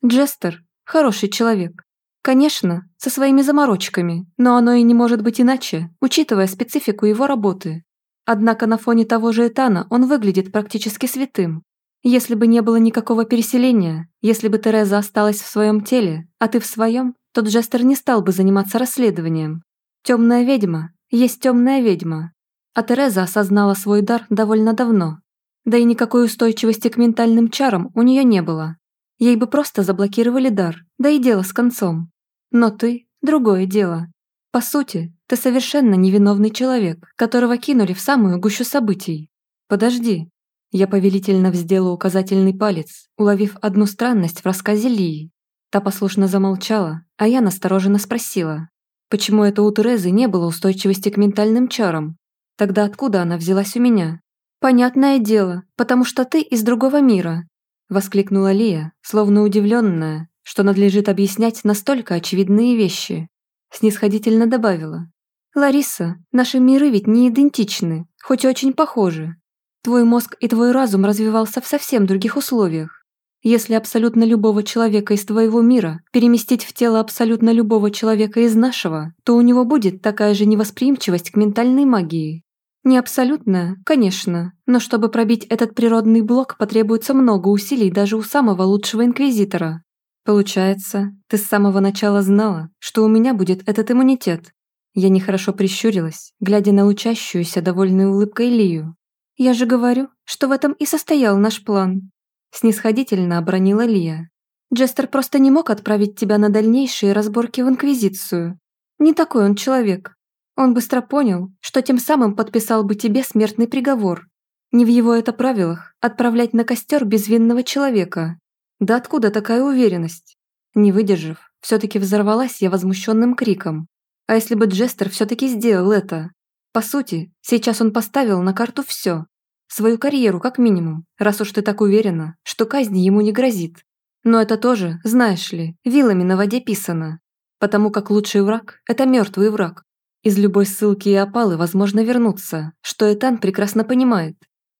Speaker 1: «Джестер – хороший человек. Конечно, со своими заморочками, но оно и не может быть иначе, учитывая специфику его работы. Однако на фоне того же Этана он выглядит практически святым. Если бы не было никакого переселения, если бы Тереза осталась в своем теле, а ты в своем, тот Джестер не стал бы заниматься расследованием. Темная ведьма есть темная ведьма. А Тереза осознала свой дар довольно давно. Да и никакой устойчивости к ментальным чарам у нее не было. Ей бы просто заблокировали дар, да и дело с концом. Но ты – другое дело. По сути, ты совершенно невиновный человек, которого кинули в самую гущу событий. Подожди. Я повелительно вздела указательный палец, уловив одну странность в рассказе Лии. Та послушно замолчала, а я настороженно спросила, почему это у Терезы не было устойчивости к ментальным чарам? Тогда откуда она взялась у меня? «Понятное дело, потому что ты из другого мира», воскликнула Лия, словно удивленная, что надлежит объяснять настолько очевидные вещи. Снисходительно добавила. «Лариса, наши миры ведь не идентичны, хоть и очень похожи. Твой мозг и твой разум развивался в совсем других условиях. Если абсолютно любого человека из твоего мира переместить в тело абсолютно любого человека из нашего, то у него будет такая же невосприимчивость к ментальной магии. Не абсолютная, конечно, но чтобы пробить этот природный блок потребуется много усилий даже у самого лучшего инквизитора. Получается, ты с самого начала знала, что у меня будет этот иммунитет. Я нехорошо прищурилась, глядя на лучащуюся довольной улыбкой Лию. Я же говорю, что в этом и состоял наш план снисходительно обронила Лия. Джестер просто не мог отправить тебя на дальнейшие разборки в Инквизицию. Не такой он человек. Он быстро понял, что тем самым подписал бы тебе смертный приговор. Не в его это правилах отправлять на костер безвинного человека. Да откуда такая уверенность? Не выдержав, все-таки взорвалась я возмущенным криком. А если бы Джестер все-таки сделал это? По сути, сейчас он поставил на карту все. Свою карьеру, как минимум, раз уж ты так уверена, что казнь ему не грозит. Но это тоже, знаешь ли, вилами на воде писано. Потому как лучший враг – это мертвый враг. Из любой ссылки и опалы возможно вернуться, что Этан прекрасно понимает.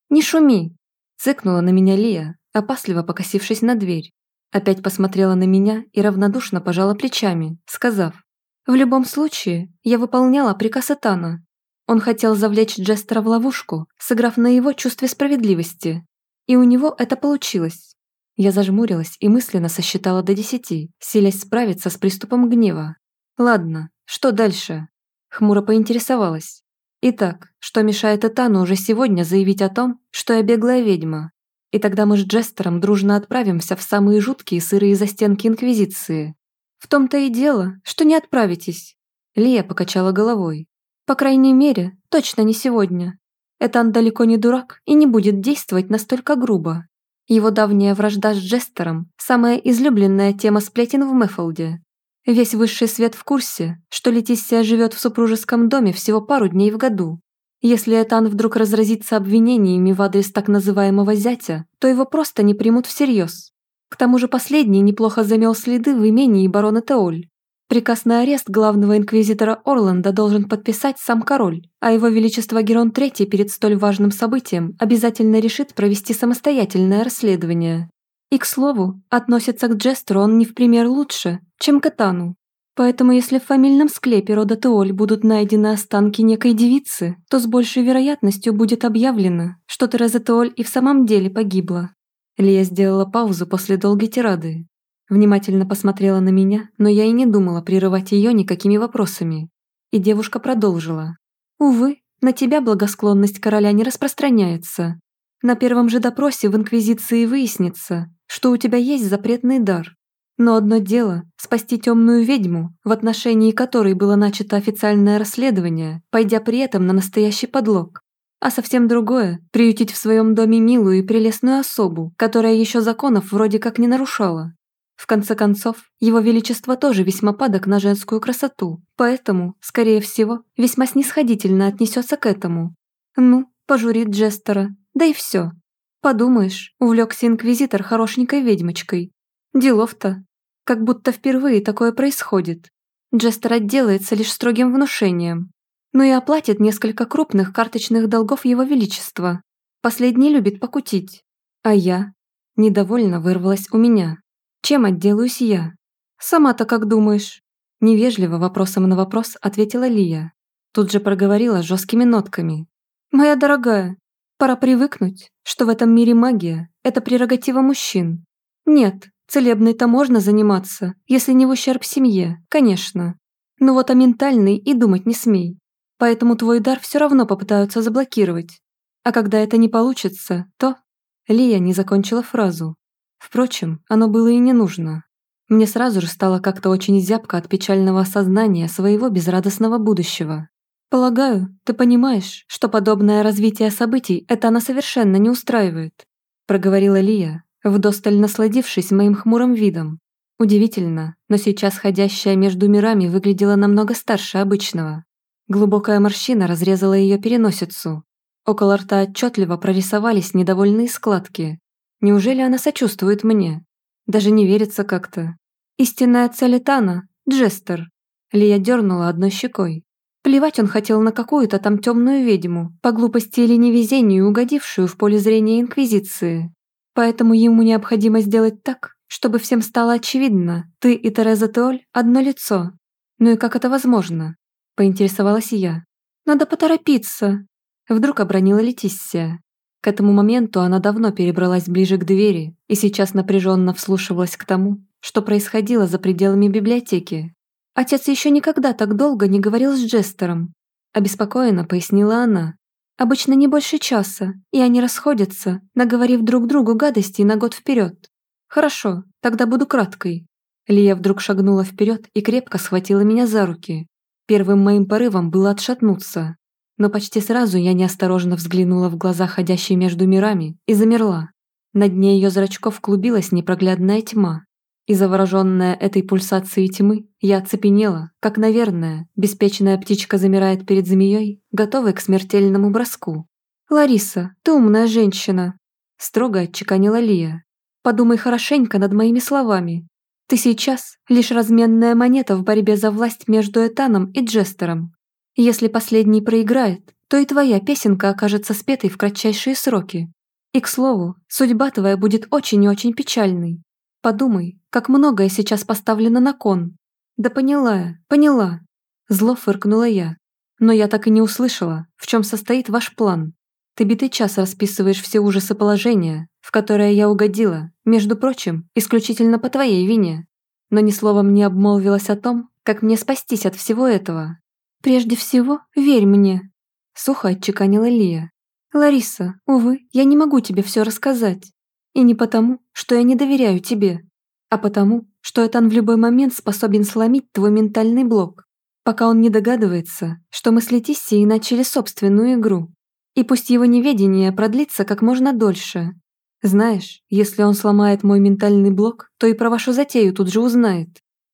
Speaker 1: «Не шуми!» – цыкнула на меня Лия, опасливо покосившись на дверь. Опять посмотрела на меня и равнодушно пожала плечами, сказав, «В любом случае, я выполняла приказ Этана, он хотел завлечь Джестера в ловушку, сыграв на его чувстве справедливости. И у него это получилось. Я зажмурилась и мысленно сосчитала до десяти, силясь справиться с приступом гнева. Ладно, что дальше? Хмуро поинтересовалась. Итак, что мешает Этану уже сегодня заявить о том, что я беглая ведьма? И тогда мы с Джестером дружно отправимся в самые жуткие сырые застенки Инквизиции. В том-то и дело, что не отправитесь. Лия покачала головой. По крайней мере, точно не сегодня. Этан далеко не дурак и не будет действовать настолько грубо. Его давняя вражда с Джестером – самая излюбленная тема сплетен в Мэффолде. Весь высший свет в курсе, что Летиссия живет в супружеском доме всего пару дней в году. Если Этан вдруг разразится обвинениями в адрес так называемого зятя, то его просто не примут всерьез. К тому же последний неплохо замел следы в имении барона Теоль. Приказ на арест главного инквизитора Орланда должен подписать сам король, а его величество Герон III перед столь важным событием обязательно решит провести самостоятельное расследование. И, к слову, относится к Джестеру он не в пример лучше, чем к Этану. Поэтому если в фамильном склепе рода Теоль будут найдены останки некой девицы, то с большей вероятностью будет объявлено, что Тереза Теоль и в самом деле погибла. Лия сделала паузу после долгой тирады, Внимательно посмотрела на меня, но я и не думала прерывать ее никакими вопросами. И девушка продолжила. «Увы, на тебя благосклонность короля не распространяется. На первом же допросе в Инквизиции выяснится, что у тебя есть запретный дар. Но одно дело – спасти темную ведьму, в отношении которой было начато официальное расследование, пойдя при этом на настоящий подлог. А совсем другое – приютить в своем доме милую и прелестную особу, которая еще законов вроде как не нарушала. В конце концов, его величество тоже весьма падок на женскую красоту, поэтому, скорее всего, весьма снисходительно отнесется к этому. Ну, пожурит Джестера, да и все. Подумаешь, увлекся инквизитор хорошенькой ведьмочкой. Делов-то. Как будто впервые такое происходит. Джестер отделается лишь строгим внушением. Ну и оплатит несколько крупных карточных долгов его величества. Последний любит покутить. А я? Недовольно вырвалась у меня. Чем отделаюсь я? Сама-то как думаешь? Невежливо вопросом на вопрос ответила Лия. Тут же проговорила жесткими нотками. Моя дорогая, пора привыкнуть, что в этом мире магия – это прерогатива мужчин. Нет, целебной-то можно заниматься, если не в ущерб семье, конечно. Но вот о ментальной и думать не смей. Поэтому твой дар все равно попытаются заблокировать. А когда это не получится, то... Лия не закончила фразу, Впрочем, оно было и не нужно. Мне сразу же стало как-то очень зябко от печального осознания своего безрадостного будущего. «Полагаю, ты понимаешь, что подобное развитие событий это она совершенно не устраивает», проговорила Лия, вдосталь насладившись моим хмурым видом. Удивительно, но сейчас ходящая между мирами выглядела намного старше обычного. Глубокая морщина разрезала ее переносицу. Около рта отчетливо прорисовались недовольные складки, Неужели она сочувствует мне? Даже не верится как-то. Истинная цель Этана – Джестер. Лия дернула одной щекой. Плевать он хотел на какую-то там темную ведьму, по глупости или невезению угодившую в поле зрения Инквизиции. Поэтому ему необходимо сделать так, чтобы всем стало очевидно, ты и Тереза Теоль – одно лицо. Ну и как это возможно? Поинтересовалась я. Надо поторопиться. Вдруг обронила Летиссия. К этому моменту она давно перебралась ближе к двери и сейчас напряженно вслушивалась к тому, что происходило за пределами библиотеки. Отец еще никогда так долго не говорил с Джестером. Обеспокоенно пояснила она. Обычно не больше часа, и они расходятся, наговорив друг другу гадостей на год вперед. Хорошо, тогда буду краткой. Лия вдруг шагнула вперед и крепко схватила меня за руки. Первым моим порывом было отшатнуться, но почти сразу я неосторожно взглянула в глаза ходящей между мирами и замерла. На дне ее зрачков клубилась непроглядная тьма, и завороженная этой пульсацией тьмы, я оцепенела, как, наверное, беспечная птичка замирает перед змеей, готовой к смертельному броску. «Лариса, ты умная женщина!» строго отчеканила Лия. «Подумай хорошенько над моими словами. Ты сейчас лишь разменная монета в борьбе за власть между Этаном и Джестером. Если последний проиграет, то и твоя песенка окажется спетой в кратчайшие сроки. И, к слову, судьба твоя будет очень и очень печальной. Подумай, как многое сейчас поставлено на кон. Да поняла я, поняла. Зло фыркнула я. Но я так и не услышала, в чем состоит ваш план. Ты битый час расписываешь все ужасы положения, в которое я угодила, между прочим, исключительно по твоей вине. Но ни словом не обмолвилась о том, как мне спастись от всего этого. «Прежде всего, верь мне», — сухо отчеканила Лия. «Лариса, увы, я не могу тебе все рассказать. И не потому, что я не доверяю тебе, а потому, что Этан в любой момент способен сломить твой ментальный блок, пока он не догадывается, что мы с Летиссией начали собственную игру. И пусть его неведение продлится как можно дольше. Знаешь, если он сломает мой ментальный блок, то и про вашу затею тут же узнает.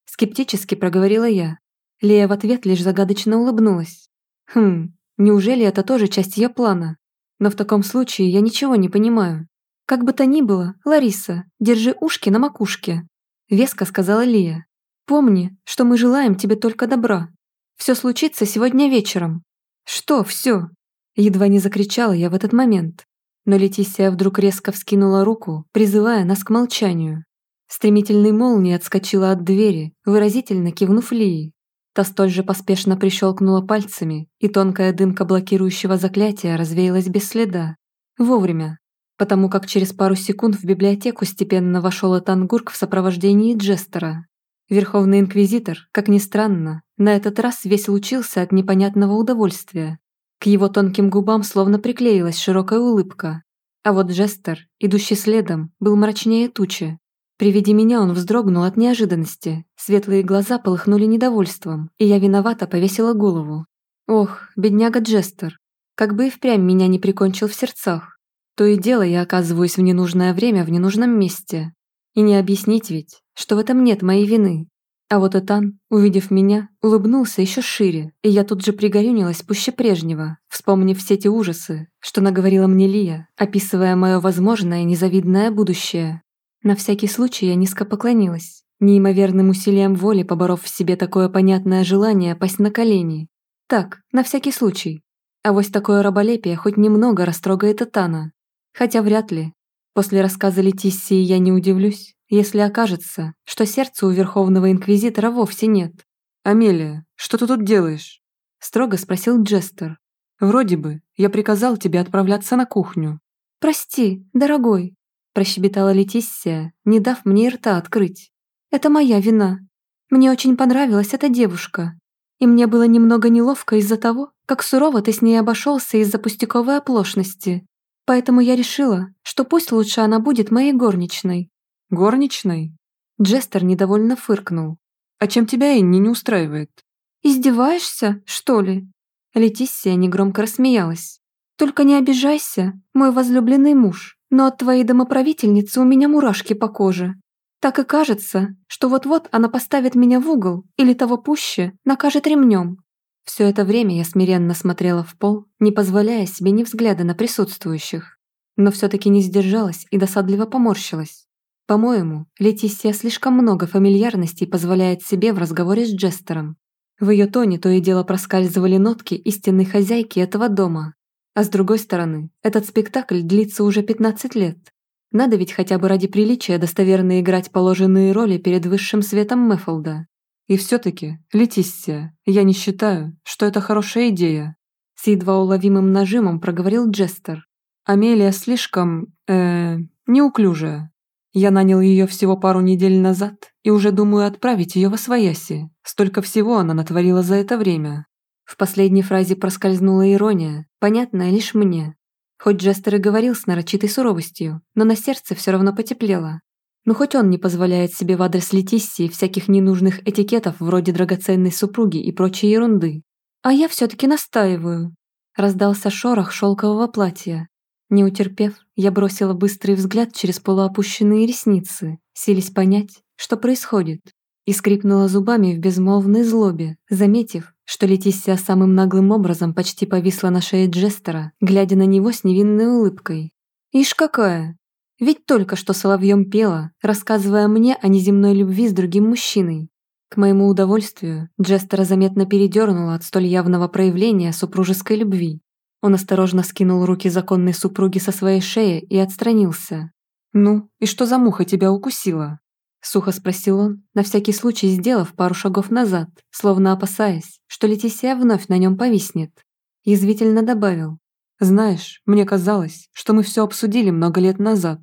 Speaker 1: Скептически проговорила я. Лея в ответ лишь загадочно улыбнулась. «Хм, неужели это тоже часть ее плана? Но в таком случае я ничего не понимаю. Как бы то ни было, Лариса, держи ушки на макушке», — веско сказала Лия. «Помни, что мы желаем тебе только добра. Все случится сегодня вечером». «Что все?» Едва не закричала я в этот момент. Но Летисия вдруг резко вскинула руку, призывая нас к молчанию. Стремительной молнией отскочила от двери, выразительно кивнув Лии. Та столь же поспешно прищелкнула пальцами, и тонкая дымка блокирующего заклятия развеялась без следа. Вовремя, потому как через пару секунд в библиотеку степенно вошел Этангурк в сопровождении Джестера. Верховный Инквизитор, как ни странно, на этот раз весь лучился от непонятного удовольствия. К его тонким губам словно приклеилась широкая улыбка. А вот Джестер, идущий следом, был мрачнее тучи, при виде меня он вздрогнул от неожиданности, светлые глаза полыхнули недовольством, и я виновато повесила голову. Ох, бедняга Джестер, как бы и впрямь меня не прикончил в сердцах. То и дело я оказываюсь в ненужное время в ненужном месте. И не объяснить ведь, что в этом нет моей вины. А вот Этан, увидев меня, улыбнулся еще шире, и я тут же пригорюнилась пуще прежнего, вспомнив все те ужасы, что наговорила мне Лия, описывая мое возможное незавидное будущее. На всякий случай я низко поклонилась, неимоверным усилием воли поборов в себе такое понятное желание пасть на колени. Так, на всякий случай. А вось такое раболепие хоть немного растрогает Этана. Хотя вряд ли. После рассказа Летиссии я не удивлюсь, если окажется, что сердца у Верховного Инквизитора вовсе нет. «Амелия, что ты тут делаешь?» Строго спросил Джестер. «Вроде бы, я приказал тебе отправляться на кухню». «Прости, дорогой», прощебетала Летиссия, не дав мне рта открыть. «Это моя вина. Мне очень понравилась эта девушка. И мне было немного неловко из-за того, как сурово ты с ней обошелся из-за пустяковой оплошности. Поэтому я решила, что пусть лучше она будет моей горничной». «Горничной?» Джестер недовольно фыркнул. «А чем тебя Энни не устраивает?» «Издеваешься, что ли?» Летиссия негромко рассмеялась. «Только не обижайся, мой возлюбленный муж но от твоей домоправительницы у меня мурашки по коже. Так и кажется, что вот-вот она поставит меня в угол или того пуще, накажет ремнем. Все это время я смиренно смотрела в пол, не позволяя себе ни взгляда на присутствующих. Но все-таки не сдержалась и досадливо поморщилась. По-моему, Летисия слишком много фамильярностей позволяет себе в разговоре с Джестером. В ее тоне то и дело проскальзывали нотки истинной хозяйки этого дома, а с другой стороны, этот спектакль длится уже 15 лет. Надо ведь хотя бы ради приличия достоверно играть положенные роли перед высшим светом Мэффолда. И все-таки, Летиссия, я не считаю, что это хорошая идея. С едва уловимым нажимом проговорил Джестер. Амелия слишком, э, неуклюжая. Я нанял ее всего пару недель назад и уже думаю отправить ее во свояси. Столько всего она натворила за это время. В последней фразе проскользнула ирония, понятная лишь мне. Хоть Джестер и говорил с нарочитой суровостью, но на сердце все равно потеплело. Но хоть он не позволяет себе в адрес Летиссии всяких ненужных этикетов вроде драгоценной супруги и прочей ерунды. А я все-таки настаиваю. Раздался шорох шелкового платья. Не утерпев, я бросила быстрый взгляд через полуопущенные ресницы, сились понять, что происходит, и скрипнула зубами в безмолвной злобе, заметив, что Летисия самым наглым образом почти повисла на шее Джестера, глядя на него с невинной улыбкой. «Ишь какая! Ведь только что соловьем пела, рассказывая мне о неземной любви с другим мужчиной. К моему удовольствию, Джестера заметно передернула от столь явного проявления супружеской любви. Он осторожно скинул руки законной супруги со своей шеи и отстранился. «Ну, и что за муха тебя укусила?» Сухо спросил он, на всякий случай сделав пару шагов назад, словно опасаясь, что Летисия вновь на нем повиснет. Язвительно добавил. «Знаешь, мне казалось, что мы все обсудили много лет назад,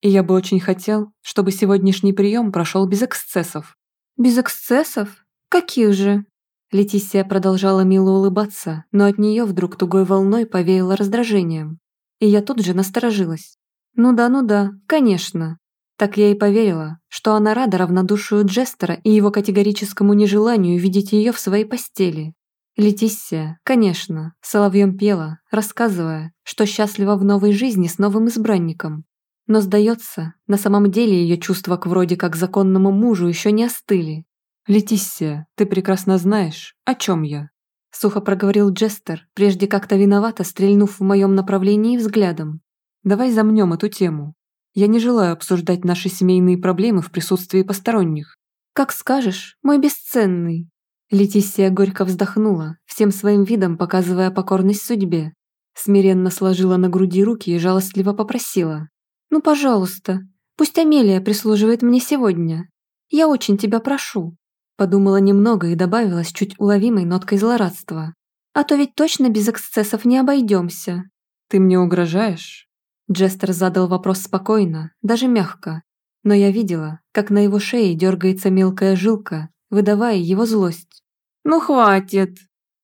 Speaker 1: и я бы очень хотел, чтобы сегодняшний прием прошел без эксцессов». «Без эксцессов? Каких же?» Летисия продолжала мило улыбаться, но от нее вдруг тугой волной повеяло раздражением. И я тут же насторожилась. «Ну да, ну да, конечно. Так я и поверила, что она рада равнодушию Джестера и его категорическому нежеланию видеть ее в своей постели. Летиссия, конечно, соловьем пела, рассказывая, что счастлива в новой жизни с новым избранником. Но, сдается, на самом деле ее чувства к вроде как законному мужу еще не остыли. «Летиссия, ты прекрасно знаешь, о чем я», – сухо проговорил Джестер, прежде как-то виновато стрельнув в моем направлении взглядом. «Давай замнем эту тему. Я не желаю обсуждать наши семейные проблемы в присутствии посторонних. Как скажешь, мой бесценный. Летисия горько вздохнула, всем своим видом показывая покорность судьбе. Смиренно сложила на груди руки и жалостливо попросила. «Ну, пожалуйста, пусть Амелия прислуживает мне сегодня. Я очень тебя прошу». Подумала немного и добавила с чуть уловимой ноткой злорадства. «А то ведь точно без эксцессов не обойдемся». «Ты мне угрожаешь?» Джестер задал вопрос спокойно, даже мягко, но я видела, как на его шее дергается мелкая жилка, выдавая его злость. «Ну хватит!»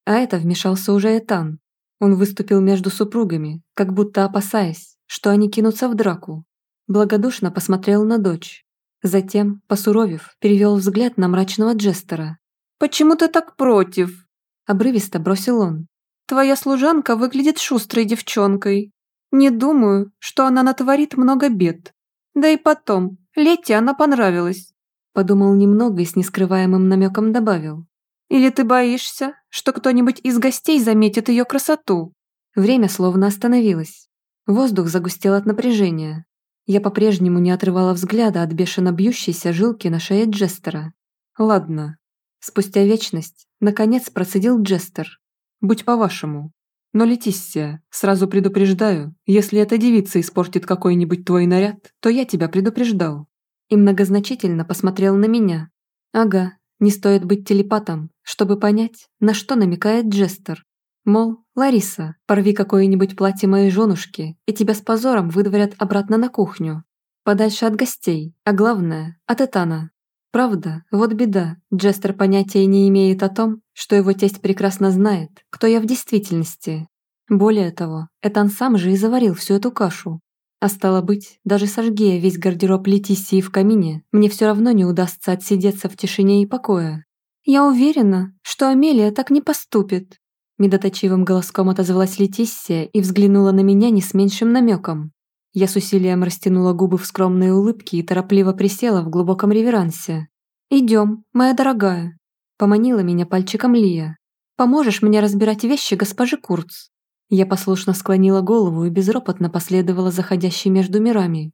Speaker 1: А это вмешался уже Этан. Он выступил между супругами, как будто опасаясь, что они кинутся в драку. Благодушно посмотрел на дочь. Затем, посуровев, перевел взгляд на мрачного Джестера. «Почему ты так против?» Обрывисто бросил он. «Твоя служанка выглядит шустрой девчонкой, не думаю, что она натворит много бед. Да и потом, Лете она понравилась. Подумал немного и с нескрываемым намеком добавил. Или ты боишься, что кто-нибудь из гостей заметит ее красоту? Время словно остановилось. Воздух загустел от напряжения. Я по-прежнему не отрывала взгляда от бешено бьющейся жилки на шее Джестера. «Ладно». Спустя вечность, наконец процедил Джестер. «Будь по-вашему. Но, Летиссия, сразу предупреждаю, если эта девица испортит какой-нибудь твой наряд, то я тебя предупреждал». И многозначительно посмотрел на меня. «Ага, не стоит быть телепатом, чтобы понять, на что намекает Джестер. Мол, Лариса, порви какое-нибудь платье моей женушки, и тебя с позором выдворят обратно на кухню. Подальше от гостей, а главное, от Этана. Правда, вот беда, Джестер понятия не имеет о том, что его тесть прекрасно знает, кто я в действительности. Более того, Этан сам же и заварил всю эту кашу. А стало быть, даже сожги я весь гардероб Летиссии в камине, мне все равно не удастся отсидеться в тишине и покое. Я уверена, что Амелия так не поступит. Медоточивым голоском отозвалась Летиссия и взглянула на меня не с меньшим намеком. Я с усилием растянула губы в скромные улыбки и торопливо присела в глубоком реверансе. «Идем, моя дорогая», Поманила меня пальчиком Лия. «Поможешь мне разбирать вещи госпожи Курц?» Я послушно склонила голову и безропотно последовала заходящей между мирами.